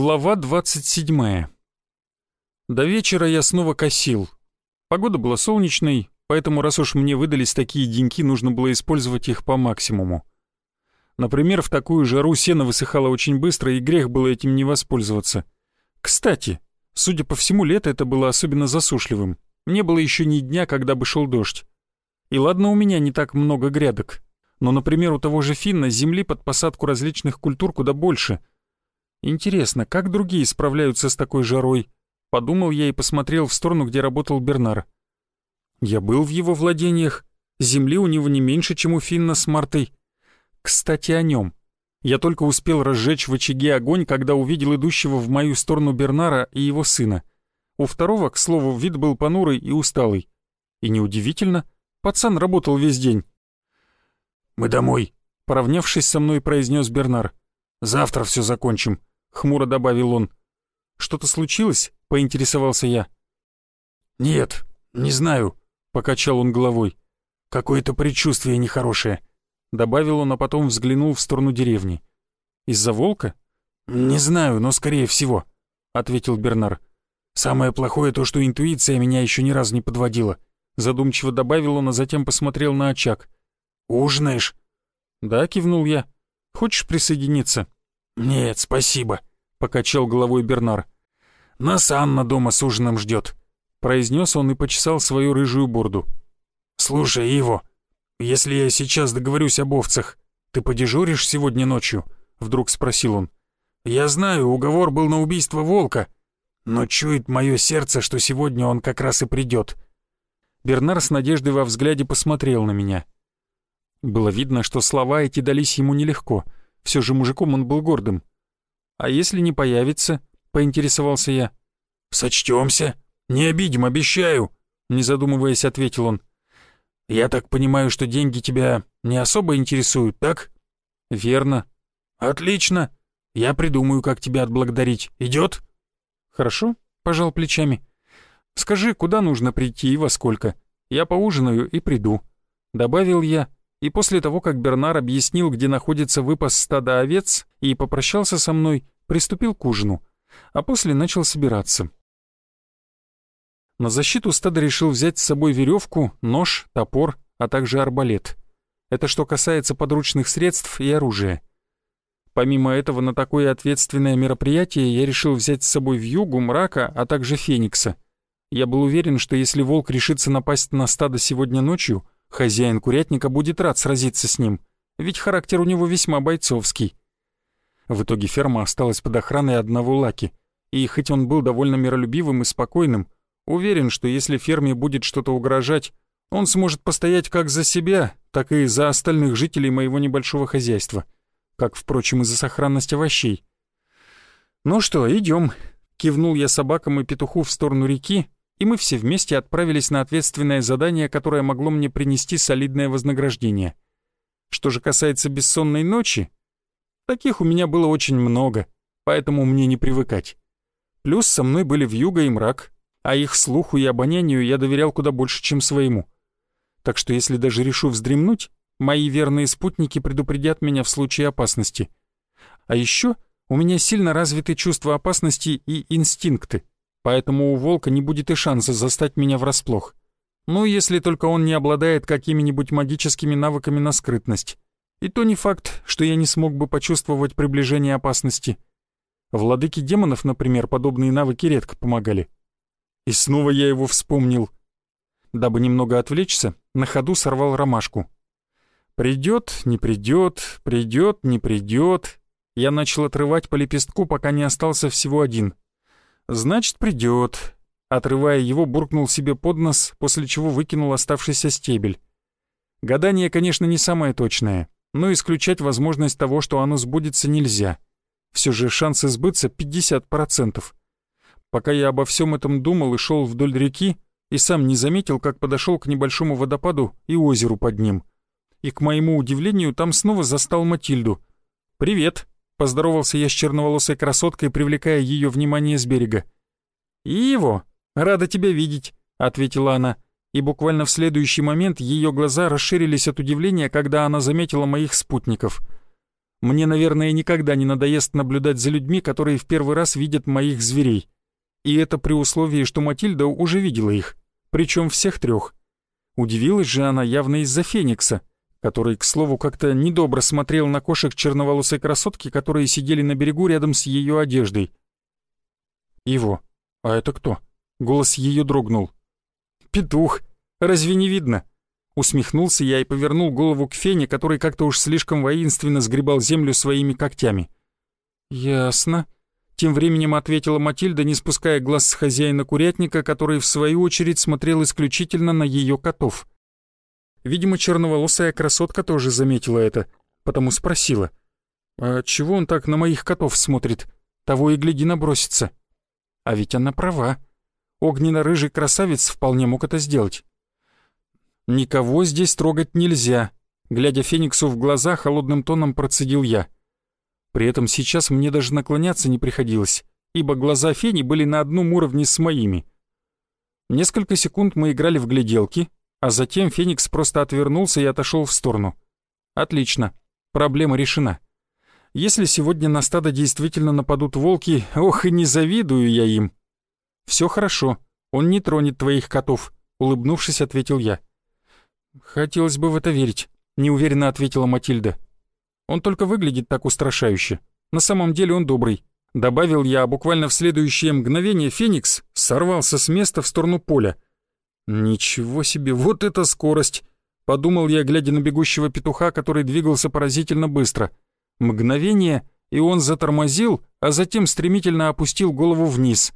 Глава 27. До вечера я снова косил. Погода была солнечной, поэтому раз уж мне выдались такие деньки, нужно было использовать их по максимуму. Например, в такую жару сено высыхало очень быстро, и грех было этим не воспользоваться. Кстати, судя по всему, лето это было особенно засушливым. Не было еще ни дня, когда бы шел дождь. И ладно, у меня не так много грядок. Но, например, у того же Финна земли под посадку различных культур куда больше — Интересно, как другие справляются с такой жарой? Подумал я и посмотрел в сторону, где работал Бернар. Я был в его владениях. Земли у него не меньше, чем у Финна с Мартой. Кстати, о нем. Я только успел разжечь в очаге огонь, когда увидел идущего в мою сторону Бернара и его сына. У второго, к слову, вид был понурый и усталый. И неудивительно, пацан работал весь день. «Мы домой», — поравнявшись со мной, произнес Бернар. «Завтра все закончим. — хмуро добавил он. «Что-то случилось?» — поинтересовался я. «Нет, не знаю», — покачал он головой. «Какое-то предчувствие нехорошее», — добавил он, а потом взглянул в сторону деревни. «Из-за волка?» «Не знаю, но скорее всего», — ответил Бернар. «Самое плохое то, что интуиция меня еще ни разу не подводила», — задумчиво добавил он, а затем посмотрел на очаг. «Ужинаешь?» «Да», — кивнул я. «Хочешь присоединиться?» «Нет, спасибо», — покачал головой Бернар. «Нас Анна дома с ужином ждет», — произнес он и почесал свою рыжую борду. «Слушай, Иво, если я сейчас договорюсь об овцах, ты подежуришь сегодня ночью?» — вдруг спросил он. «Я знаю, уговор был на убийство волка, но чует мое сердце, что сегодня он как раз и придет». Бернар с надеждой во взгляде посмотрел на меня. Было видно, что слова эти дались ему нелегко — все же мужиком он был гордым. «А если не появится?» — поинтересовался я. «Сочтёмся. Не обидим, обещаю», — не задумываясь, ответил он. «Я так понимаю, что деньги тебя не особо интересуют, так?» «Верно». «Отлично. Я придумаю, как тебя отблагодарить. Идёт?» «Хорошо», — пожал плечами. «Скажи, куда нужно прийти и во сколько? Я поужинаю и приду», — добавил я, и после того, как Бернар объяснил, где находится выпас стада овец, и попрощался со мной, приступил к ужину, а после начал собираться. На защиту стада решил взять с собой веревку, нож, топор, а также арбалет. Это что касается подручных средств и оружия. Помимо этого, на такое ответственное мероприятие я решил взять с собой вьюгу, мрака, а также феникса. Я был уверен, что если волк решится напасть на стадо сегодня ночью — Хозяин курятника будет рад сразиться с ним, ведь характер у него весьма бойцовский. В итоге ферма осталась под охраной одного Лаки, и хоть он был довольно миролюбивым и спокойным, уверен, что если ферме будет что-то угрожать, он сможет постоять как за себя, так и за остальных жителей моего небольшого хозяйства, как, впрочем, и за сохранность овощей. «Ну что, идем», — кивнул я собакам и петуху в сторону реки, и мы все вместе отправились на ответственное задание, которое могло мне принести солидное вознаграждение. Что же касается бессонной ночи, таких у меня было очень много, поэтому мне не привыкать. Плюс со мной были вьюга и мрак, а их слуху и обонянию я доверял куда больше, чем своему. Так что если даже решу вздремнуть, мои верные спутники предупредят меня в случае опасности. А еще у меня сильно развиты чувства опасности и инстинкты поэтому у волка не будет и шанса застать меня врасплох. Ну, если только он не обладает какими-нибудь магическими навыками на скрытность. И то не факт, что я не смог бы почувствовать приближение опасности. Владыке демонов, например, подобные навыки редко помогали. И снова я его вспомнил. Дабы немного отвлечься, на ходу сорвал ромашку. Придет, не придет, придет, не придет. Я начал отрывать по лепестку, пока не остался всего один — «Значит, придет». Отрывая его, буркнул себе под нос, после чего выкинул оставшийся стебель. Гадание, конечно, не самое точное, но исключать возможность того, что оно сбудется, нельзя. Все же шансы сбыться 50%. Пока я обо всем этом думал и шел вдоль реки, и сам не заметил, как подошел к небольшому водопаду и озеру под ним. И, к моему удивлению, там снова застал Матильду. «Привет!» Поздоровался я с черноволосой красоткой, привлекая ее внимание с берега. «Иво, рада тебя видеть», — ответила она, и буквально в следующий момент ее глаза расширились от удивления, когда она заметила моих спутников. Мне, наверное, никогда не надоест наблюдать за людьми, которые в первый раз видят моих зверей. И это при условии, что Матильда уже видела их, причем всех трех. Удивилась же она явно из-за Феникса, который, к слову, как-то недобро смотрел на кошек черноволосой красотки, которые сидели на берегу рядом с ее одеждой. «Его, а это кто?» Голос ее дрогнул. «Петух! Разве не видно?» Усмехнулся я и повернул голову к Фене, который как-то уж слишком воинственно сгребал землю своими когтями. «Ясно», — тем временем ответила Матильда, не спуская глаз с хозяина курятника, который в свою очередь смотрел исключительно на ее котов. Видимо, черноволосая красотка тоже заметила это, потому спросила. «А чего он так на моих котов смотрит? Того и гляди набросится». А ведь она права. Огненно-рыжий красавец вполне мог это сделать. «Никого здесь трогать нельзя», — глядя Фениксу в глаза, холодным тоном процедил я. При этом сейчас мне даже наклоняться не приходилось, ибо глаза Фени были на одном уровне с моими. Несколько секунд мы играли в гляделки, а затем Феникс просто отвернулся и отошел в сторону. Отлично, проблема решена. Если сегодня на стадо действительно нападут волки, ох и не завидую я им. Все хорошо, он не тронет твоих котов», — улыбнувшись, ответил я. «Хотелось бы в это верить», — неуверенно ответила Матильда. «Он только выглядит так устрашающе. На самом деле он добрый. Добавил я, а буквально в следующее мгновение Феникс сорвался с места в сторону поля. «Ничего себе, вот это скорость!» — подумал я, глядя на бегущего петуха, который двигался поразительно быстро. Мгновение, и он затормозил, а затем стремительно опустил голову вниз.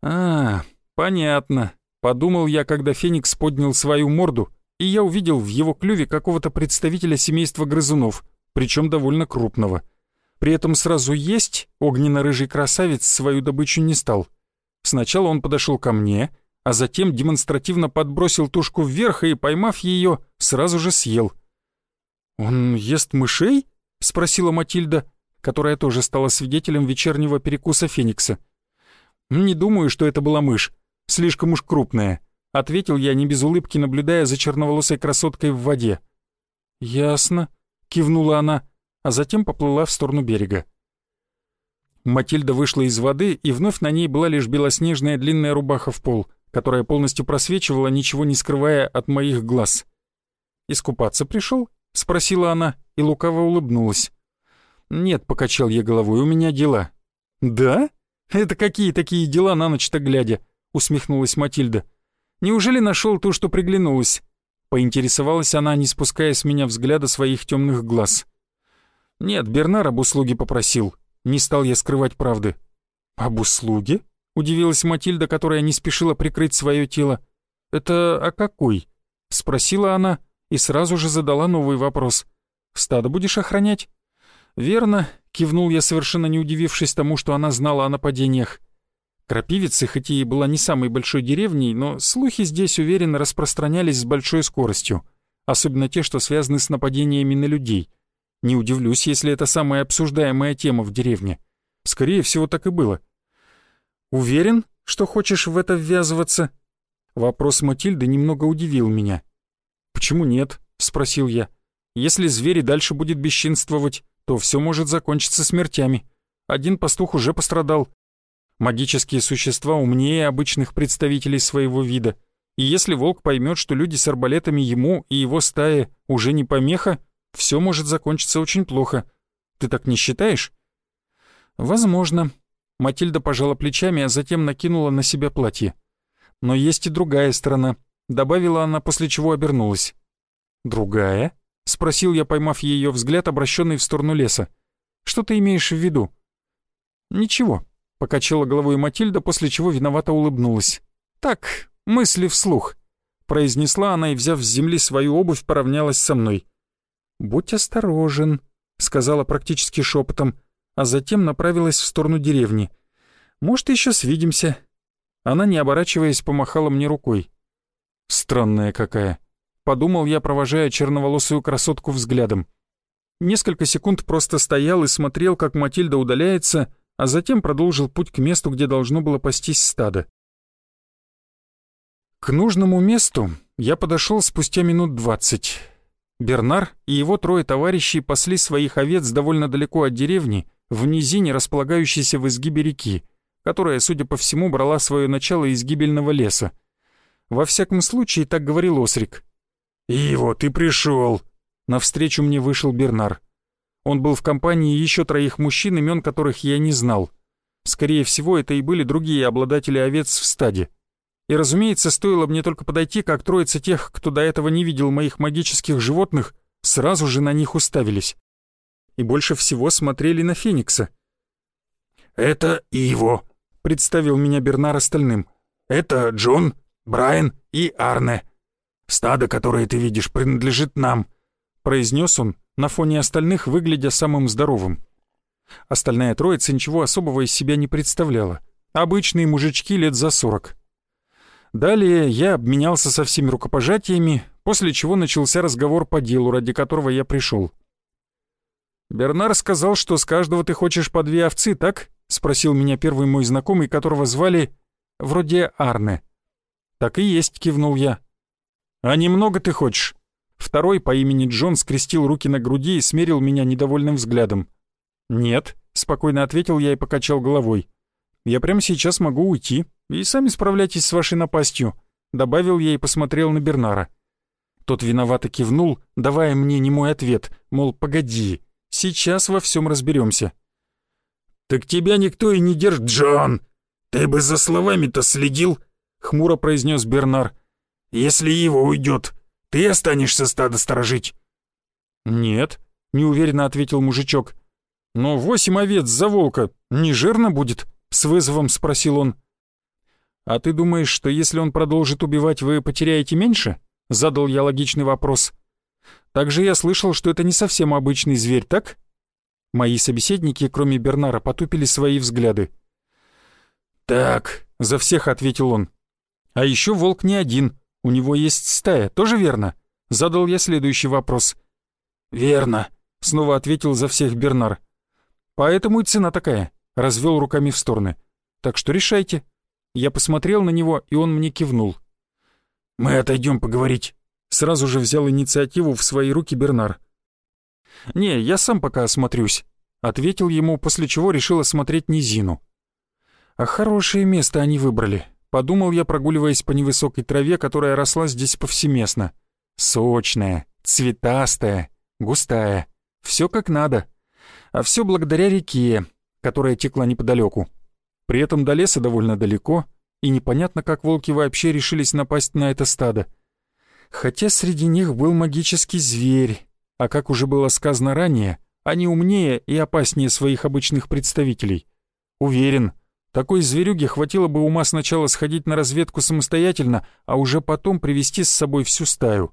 «А, понятно», — подумал я, когда Феникс поднял свою морду, и я увидел в его клюве какого-то представителя семейства грызунов, причем довольно крупного. При этом сразу есть огненно-рыжий красавец свою добычу не стал. Сначала он подошел ко мне — а затем демонстративно подбросил тушку вверх и, поймав ее, сразу же съел. «Он ест мышей?» — спросила Матильда, которая тоже стала свидетелем вечернего перекуса Феникса. «Не думаю, что это была мышь. Слишком уж крупная», — ответил я не без улыбки, наблюдая за черноволосой красоткой в воде. «Ясно», — кивнула она, а затем поплыла в сторону берега. Матильда вышла из воды, и вновь на ней была лишь белоснежная длинная рубаха в пол — которая полностью просвечивала, ничего не скрывая от моих глаз. «Искупаться пришел?» — спросила она и лукаво улыбнулась. «Нет», — покачал я головой, — «у меня дела». «Да? Это какие такие дела на ночь-то глядя?» — усмехнулась Матильда. «Неужели нашел то, что приглянулось?» Поинтересовалась она, не спуская с меня взгляда своих темных глаз. «Нет, Бернар об услуге попросил. Не стал я скрывать правды». «Об услуге?» — удивилась Матильда, которая не спешила прикрыть свое тело. «Это о какой?» — спросила она и сразу же задала новый вопрос. «Стадо будешь охранять?» «Верно», — кивнул я, совершенно не удивившись тому, что она знала о нападениях. Крапивица, хоть и была не самой большой деревней, но слухи здесь, уверенно, распространялись с большой скоростью, особенно те, что связаны с нападениями на людей. Не удивлюсь, если это самая обсуждаемая тема в деревне. Скорее всего, так и было. «Уверен, что хочешь в это ввязываться?» Вопрос Матильды немного удивил меня. «Почему нет?» — спросил я. «Если зверь и дальше будет бесчинствовать, то все может закончиться смертями. Один пастух уже пострадал. Магические существа умнее обычных представителей своего вида. И если волк поймет, что люди с арбалетами ему и его стае уже не помеха, все может закончиться очень плохо. Ты так не считаешь?» «Возможно», Матильда пожала плечами, а затем накинула на себя платье. «Но есть и другая сторона», — добавила она, после чего обернулась. «Другая?» — спросил я, поймав ее взгляд, обращенный в сторону леса. «Что ты имеешь в виду?» «Ничего», — покачала головой Матильда, после чего виновато улыбнулась. «Так, мысли вслух», — произнесла она и, взяв с земли свою обувь, поравнялась со мной. «Будь осторожен», — сказала практически шепотом а затем направилась в сторону деревни. «Может, еще свидимся?» Она, не оборачиваясь, помахала мне рукой. «Странная какая», — подумал я, провожая черноволосую красотку взглядом. Несколько секунд просто стоял и смотрел, как Матильда удаляется, а затем продолжил путь к месту, где должно было пастись стадо. К нужному месту я подошел спустя минут двадцать. Бернар и его трое товарищей пасли своих овец довольно далеко от деревни, в низине, располагающейся в изгибе реки, которая, судя по всему, брала свое начало из гибельного леса. Во всяком случае, так говорил Осрик. «Иво, ты пришел!» Навстречу мне вышел Бернар. Он был в компании еще троих мужчин, имен которых я не знал. Скорее всего, это и были другие обладатели овец в стаде. И, разумеется, стоило мне только подойти, как троица тех, кто до этого не видел моих магических животных, сразу же на них уставились. И больше всего смотрели на Феникса. «Это Иво», — представил меня Бернар остальным. «Это Джон, Брайан и Арне. Стадо, которое ты видишь, принадлежит нам», — произнес он, на фоне остальных выглядя самым здоровым. Остальная троица ничего особого из себя не представляла. Обычные мужички лет за сорок. Далее я обменялся со всеми рукопожатиями, после чего начался разговор по делу, ради которого я пришел. «Бернар сказал, что с каждого ты хочешь по две овцы, так?» — спросил меня первый мой знакомый, которого звали вроде Арне. «Так и есть», — кивнул я. «А немного ты хочешь?» Второй по имени Джон скрестил руки на груди и смерил меня недовольным взглядом. «Нет», — спокойно ответил я и покачал головой. «Я прямо сейчас могу уйти, и сами справляйтесь с вашей напастью», — добавил я и посмотрел на Бернара. Тот виновато кивнул, давая мне немой ответ, мол, погоди, сейчас во всем разберемся. «Так тебя никто и не держит, Джон! Ты бы за словами-то следил!» — хмуро произнес Бернар. «Если его уйдет, ты останешься стадо сторожить?» «Нет», — неуверенно ответил мужичок. «Но восемь овец за волка не жирно будет?» — с вызовом спросил он. «А ты думаешь, что если он продолжит убивать, вы потеряете меньше?» — задал я логичный вопрос. «Также я слышал, что это не совсем обычный зверь, так?» Мои собеседники, кроме Бернара, потупили свои взгляды. «Так», — за всех ответил он. «А еще волк не один, у него есть стая, тоже верно?» Задал я следующий вопрос. «Верно», — снова ответил за всех Бернар. «Поэтому и цена такая», — развел руками в стороны. «Так что решайте». Я посмотрел на него, и он мне кивнул. «Мы отойдем поговорить», — сразу же взял инициативу в свои руки Бернар. «Не, я сам пока осмотрюсь», — ответил ему, после чего решил осмотреть низину. «А хорошее место они выбрали», — подумал я, прогуливаясь по невысокой траве, которая росла здесь повсеместно. Сочная, цветастая, густая, все как надо. А все благодаря реке, которая текла неподалеку. При этом до леса довольно далеко, и непонятно, как волки вообще решились напасть на это стадо. Хотя среди них был магический зверь, а как уже было сказано ранее, они умнее и опаснее своих обычных представителей. Уверен, такой зверюге хватило бы ума сначала сходить на разведку самостоятельно, а уже потом привести с собой всю стаю.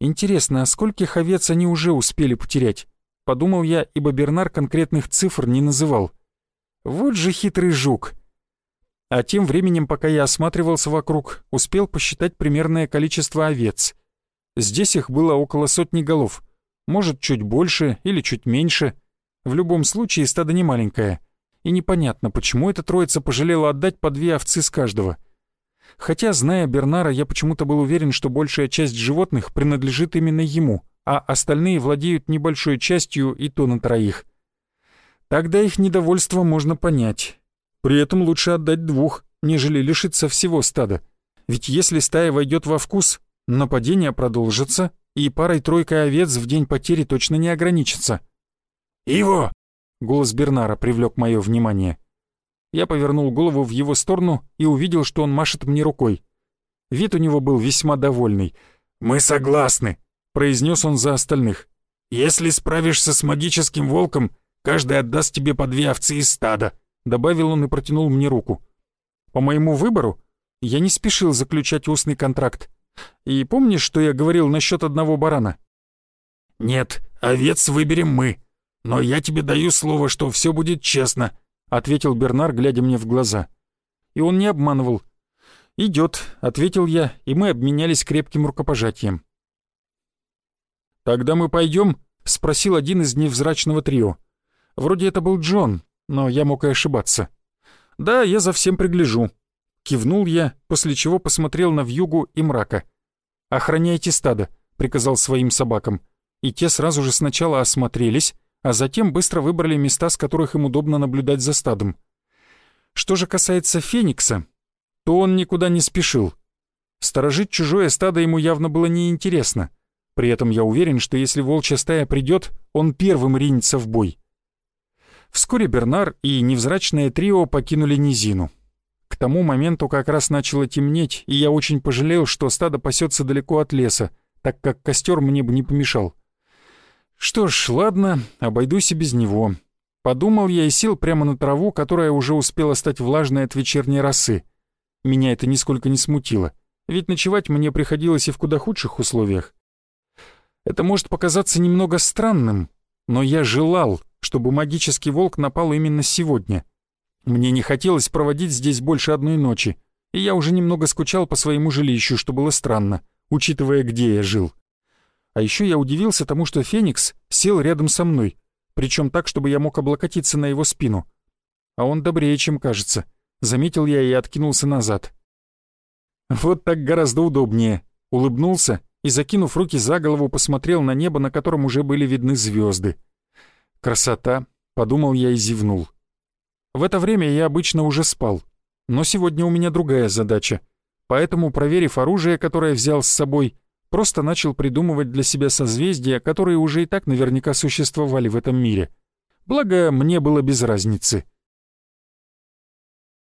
Интересно, а скольких овец они уже успели потерять? Подумал я, ибо Бернар конкретных цифр не называл. Вот же хитрый жук. А тем временем, пока я осматривался вокруг, успел посчитать примерное количество овец. Здесь их было около сотни голов. Может, чуть больше или чуть меньше. В любом случае, стадо не маленькое. И непонятно, почему эта троица пожалела отдать по две овцы с каждого. Хотя, зная Бернара, я почему-то был уверен, что большая часть животных принадлежит именно ему, а остальные владеют небольшой частью и то на троих. Тогда их недовольство можно понять. При этом лучше отдать двух, нежели лишиться всего стада. Ведь если стая войдет во вкус, нападение продолжится, и парой-тройкой овец в день потери точно не ограничится. «Иво!» — голос Бернара привлек мое внимание. Я повернул голову в его сторону и увидел, что он машет мне рукой. Вид у него был весьма довольный. «Мы согласны», — произнес он за остальных. «Если справишься с магическим волком, Каждый отдаст тебе по две овцы из стада», — добавил он и протянул мне руку. «По моему выбору я не спешил заключать устный контракт. И помнишь, что я говорил насчет одного барана?» «Нет, овец выберем мы. Но я тебе даю слово, что все будет честно», — ответил Бернар, глядя мне в глаза. И он не обманывал. «Идет», — ответил я, и мы обменялись крепким рукопожатием. «Тогда мы пойдем?» — спросил один из невзрачного трио. Вроде это был Джон, но я мог и ошибаться. «Да, я за всем пригляжу». Кивнул я, после чего посмотрел на вьюгу и мрака. «Охраняйте стадо. — приказал своим собакам, и те сразу же сначала осмотрелись, а затем быстро выбрали места, с которых им удобно наблюдать за стадом. Что же касается Феникса, то он никуда не спешил. Сторожить чужое стадо ему явно было неинтересно. При этом я уверен, что если волчья стая придет, он первым ринется в бой. Вскоре Бернар и невзрачное трио покинули низину. К тому моменту как раз начало темнеть, и я очень пожалел, что стадо пасется далеко от леса, так как костер мне бы не помешал. Что ж, ладно, обойдусь и без него. Подумал я и сел прямо на траву, которая уже успела стать влажной от вечерней росы. Меня это нисколько не смутило, ведь ночевать мне приходилось и в куда худших условиях. Это может показаться немного странным, но я желал, чтобы магический волк напал именно сегодня. Мне не хотелось проводить здесь больше одной ночи, и я уже немного скучал по своему жилищу, что было странно, учитывая, где я жил. А еще я удивился тому, что Феникс сел рядом со мной, причем так, чтобы я мог облокотиться на его спину. А он добрее, чем кажется. Заметил я и откинулся назад. Вот так гораздо удобнее. Улыбнулся и, закинув руки за голову, посмотрел на небо, на котором уже были видны звезды. «Красота!» — подумал я и зевнул. В это время я обычно уже спал, но сегодня у меня другая задача. Поэтому, проверив оружие, которое взял с собой, просто начал придумывать для себя созвездия, которые уже и так наверняка существовали в этом мире. Благо, мне было без разницы.